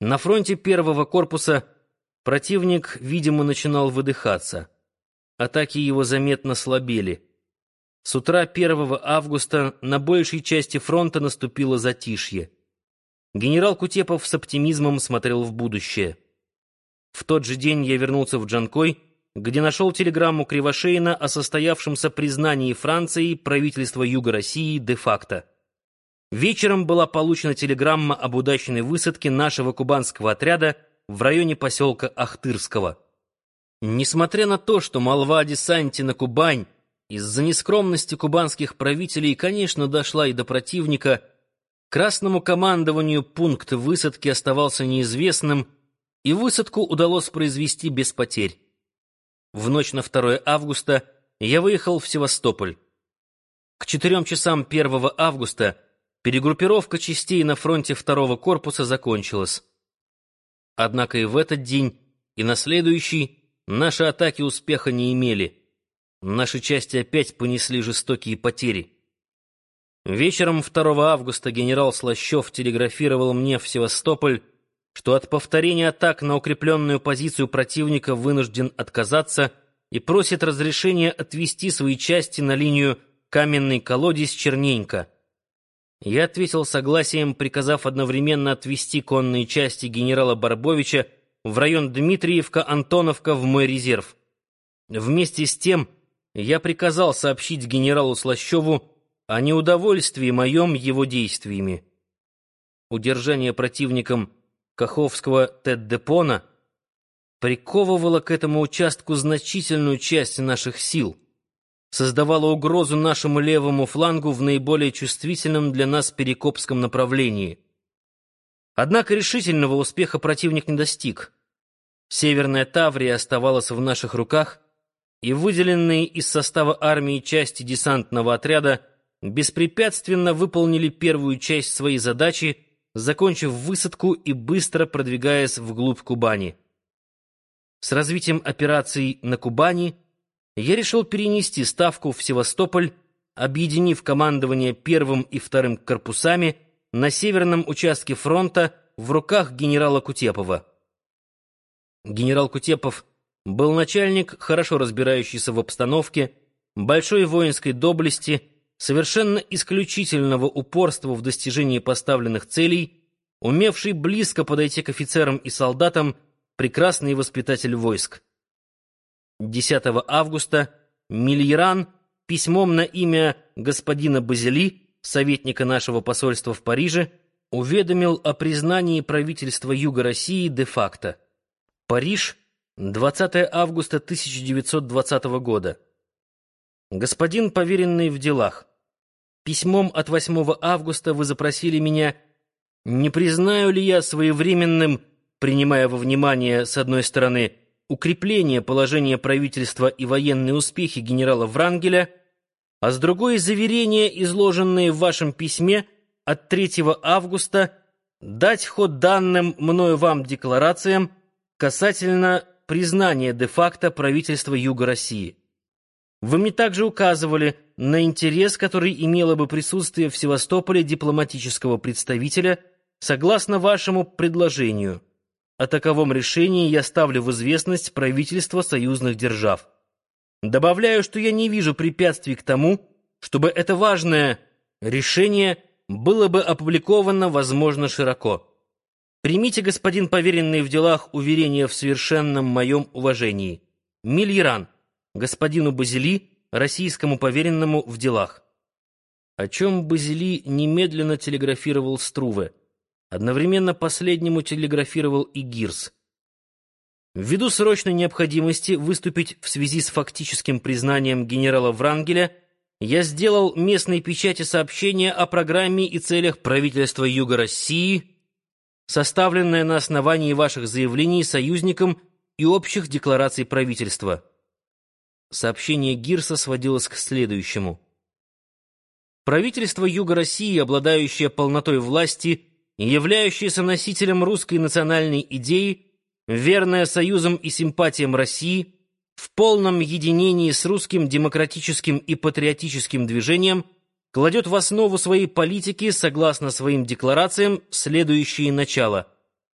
На фронте первого корпуса противник, видимо, начинал выдыхаться. Атаки его заметно слабели. С утра 1 августа на большей части фронта наступило затишье. Генерал Кутепов с оптимизмом смотрел в будущее. В тот же день я вернулся в Джанкой, где нашел телеграмму Кривошеина о состоявшемся признании Франции правительства Юга России де-факто. Вечером была получена телеграмма об удачной высадке нашего кубанского отряда в районе поселка Ахтырского. Несмотря на то, что молва о десанте на Кубань из-за нескромности кубанских правителей, конечно, дошла и до противника, красному командованию пункт высадки оставался неизвестным, и высадку удалось произвести без потерь. В ночь на 2 августа я выехал в Севастополь. К четырем часам 1 августа Перегруппировка частей на фронте второго корпуса закончилась. Однако и в этот день, и на следующий наши атаки успеха не имели. Наши части опять понесли жестокие потери. Вечером 2 августа генерал Слащев телеграфировал мне в Севастополь, что от повторения атак на укрепленную позицию противника вынужден отказаться и просит разрешения отвести свои части на линию Каменный колодец-Черненько. Я ответил согласием, приказав одновременно отвести конные части генерала Барбовича в район Дмитриевка-Антоновка в мой резерв. Вместе с тем я приказал сообщить генералу Слащеву о неудовольствии моем его действиями. Удержание противником Каховского Теддепона приковывало к этому участку значительную часть наших сил — создавала угрозу нашему левому флангу в наиболее чувствительном для нас Перекопском направлении. Однако решительного успеха противник не достиг. Северная Таврия оставалась в наших руках, и выделенные из состава армии части десантного отряда беспрепятственно выполнили первую часть своей задачи, закончив высадку и быстро продвигаясь вглубь Кубани. С развитием операций на Кубани – я решил перенести ставку в Севастополь, объединив командование первым и вторым корпусами на северном участке фронта в руках генерала Кутепова. Генерал Кутепов был начальник, хорошо разбирающийся в обстановке, большой воинской доблести, совершенно исключительного упорства в достижении поставленных целей, умевший близко подойти к офицерам и солдатам, прекрасный воспитатель войск. 10 августа Мильеран письмом на имя господина Базили, советника нашего посольства в Париже, уведомил о признании правительства Юга России де-факто. Париж, 20 августа 1920 года. Господин поверенный в делах, письмом от 8 августа вы запросили меня, не признаю ли я своевременным, принимая во внимание, с одной стороны, укрепление положения правительства и военные успехи генерала Врангеля, а с другой — заверения, изложенные в вашем письме от 3 августа, дать ход данным мною вам декларациям касательно признания де-факто правительства Юга России. Вы мне также указывали на интерес, который имело бы присутствие в Севастополе дипломатического представителя согласно вашему предложению — о таковом решении я ставлю в известность правительства союзных держав. Добавляю, что я не вижу препятствий к тому, чтобы это важное решение было бы опубликовано, возможно, широко. Примите, господин поверенный в делах, уверение в совершенном моем уважении. Мильеран, господину Базили, российскому поверенному в делах. О чем Базили немедленно телеграфировал Струве. Одновременно последнему телеграфировал и Гирс. Ввиду срочной необходимости выступить в связи с фактическим признанием генерала Врангеля, я сделал местной печати сообщение о программе и целях правительства Юга России, составленное на основании ваших заявлений союзникам и общих деклараций правительства. Сообщение Гирса сводилось к следующему. Правительство Юга России, обладающее полнотой власти, являющаяся носителем русской национальной идеи, верная союзам и симпатиям России, в полном единении с русским демократическим и патриотическим движением, кладет в основу своей политики, согласно своим декларациям, следующие начала –